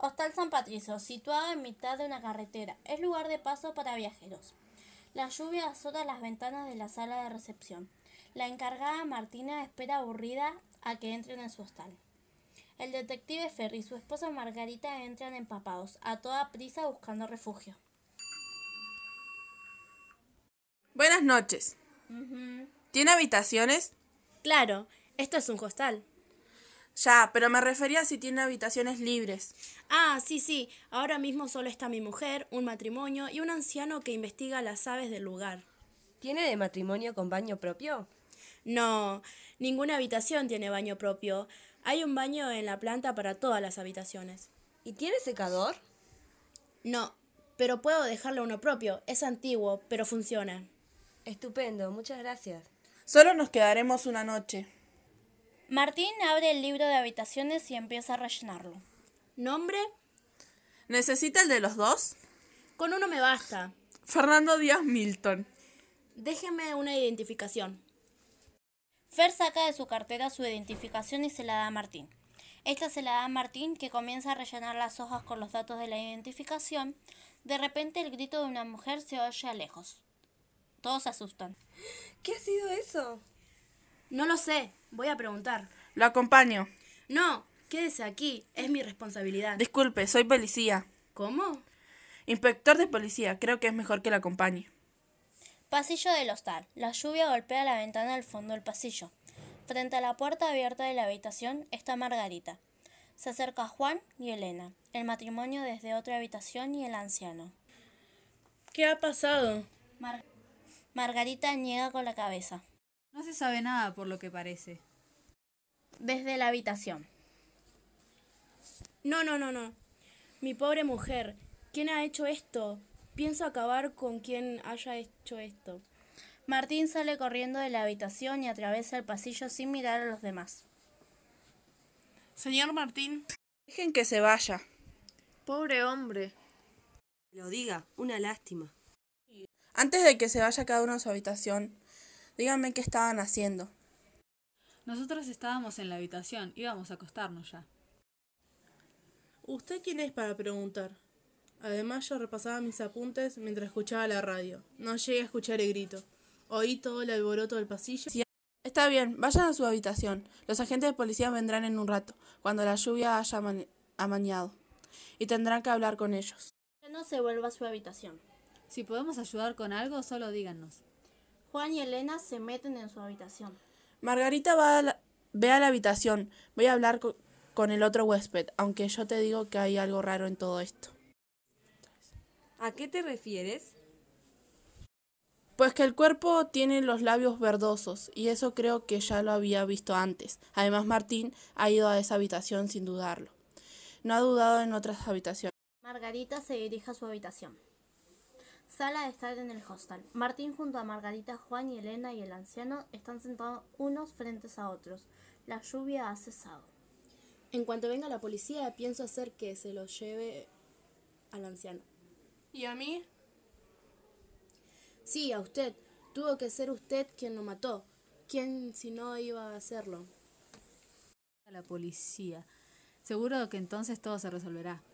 Hostal San Patricio, situado en mitad de una carretera, es lugar de paso para viajeros. La lluvia azota las ventanas de la sala de recepción. La encargada Martina espera aburrida a que entren en su hostal. El detective Ferry y su esposa Margarita entran empapados, a toda prisa buscando refugio. Buenas noches. ¿Tiene habitaciones? Claro, esto es un hostal. Ya, pero me refería a si tiene habitaciones libres. Ah, sí, sí. Ahora mismo solo está mi mujer, un matrimonio y un anciano que investiga las aves del lugar. ¿Tiene de matrimonio con baño propio? No, ninguna habitación tiene baño propio. Hay un baño en la planta para todas las habitaciones. ¿Y tiene secador? No, pero puedo dejarle uno propio. Es antiguo, pero funciona. Estupendo, muchas gracias. Solo nos quedaremos una noche. Martín abre el libro de habitaciones y empieza a rellenarlo. ¿Nombre? ¿Necesita el de los dos? Con uno me basta. Fernando Díaz Milton. Déjeme una identificación. Fer saca de su cartera su identificación y se la da a Martín. Esta se la da a Martín, que comienza a rellenar las hojas con los datos de la identificación. De repente el grito de una mujer se oye a lejos. Todos se asustan. ¿Qué ha sido eso? No lo sé. Voy a preguntar. Lo acompaño. No, quédese aquí. Es mi responsabilidad. Disculpe, soy policía. ¿Cómo? Inspector de policía. Creo que es mejor que la acompañe. Pasillo del hostal. La lluvia golpea la ventana al fondo del pasillo. Frente a la puerta abierta de la habitación está Margarita. Se acerca Juan y Elena, el matrimonio desde otra habitación y el anciano. ¿Qué ha pasado? Mar- Margarita niega con la cabeza. No se sabe nada por lo que parece. Desde la habitación. No, no, no, no. Mi pobre mujer. ¿Quién ha hecho esto? Pienso acabar con quien haya hecho esto. Martín sale corriendo de la habitación y atraviesa el pasillo sin mirar a los demás. Señor Martín. Dejen que se vaya. Pobre hombre. Lo diga, una lástima. Antes de que se vaya cada uno a su habitación, díganme qué estaban haciendo. Nosotros estábamos en la habitación, íbamos a acostarnos ya. ¿Usted quién es para preguntar? Además yo repasaba mis apuntes mientras escuchaba la radio. No llegué a escuchar el grito. Oí todo el alboroto del pasillo. Está bien, vayan a su habitación. Los agentes de policía vendrán en un rato, cuando la lluvia haya amañado. Y tendrán que hablar con ellos. No se vuelve a su habitación. Si podemos ayudar con algo, solo díganos. Juan y Elena se meten en su habitación. Margarita va a la- ve a la habitación. Voy a hablar co- con el otro huésped, aunque yo te digo que hay algo raro en todo esto. ¿A qué te refieres? Pues que el cuerpo tiene los labios verdosos, y eso creo que ya lo había visto antes. Además, Martín ha ido a esa habitación sin dudarlo. No ha dudado en otras habitaciones. Margarita se dirige a su habitación. Sala de estar en el hostal. Martín junto a Margarita, Juan y Elena y el anciano están sentados unos frentes a otros. La lluvia ha cesado. En cuanto venga la policía, pienso hacer que se lo lleve al anciano. ¿Y a mí? Sí, a usted. Tuvo que ser usted quien lo mató. ¿Quién si no iba a hacerlo? A la policía. Seguro que entonces todo se resolverá.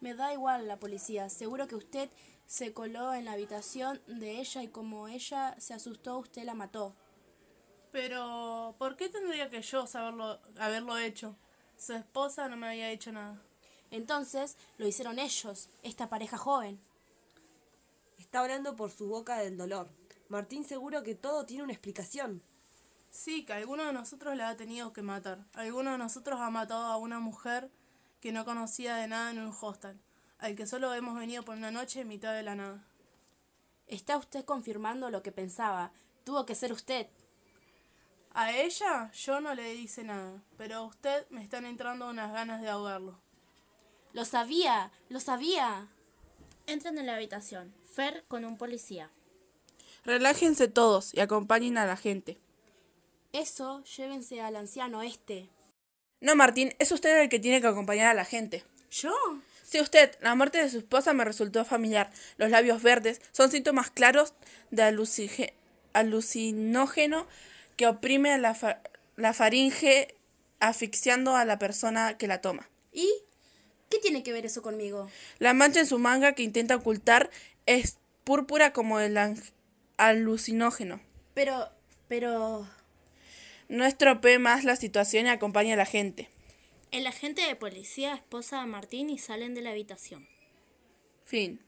Me da igual la policía. Seguro que usted se coló en la habitación de ella y como ella se asustó, usted la mató. Pero, ¿por qué tendría que yo saberlo, haberlo hecho? Su esposa no me había hecho nada. Entonces lo hicieron ellos, esta pareja joven. Está hablando por su boca del dolor. Martín seguro que todo tiene una explicación. Sí, que alguno de nosotros la ha tenido que matar. Alguno de nosotros ha matado a una mujer que no conocía de nada en un hostel, al que solo hemos venido por una noche en mitad de la nada. Está usted confirmando lo que pensaba. Tuvo que ser usted. A ella yo no le hice nada, pero a usted me están entrando unas ganas de ahogarlo. Lo sabía, lo sabía. Entran en la habitación. Fer con un policía. Relájense todos y acompañen a la gente. Eso, llévense al anciano este. No, Martín, es usted el que tiene que acompañar a la gente. ¿Yo? Sí, usted, la muerte de su esposa me resultó familiar. Los labios verdes son síntomas claros de alucinógeno que oprime a la, fa- la faringe asfixiando a la persona que la toma. ¿Y ¿Qué tiene que ver eso conmigo? La mancha en su manga que intenta ocultar es púrpura como el alucinógeno. Pero, pero... No estropee más la situación y acompañe a la gente. El agente de policía esposa a Martín y salen de la habitación. Fin.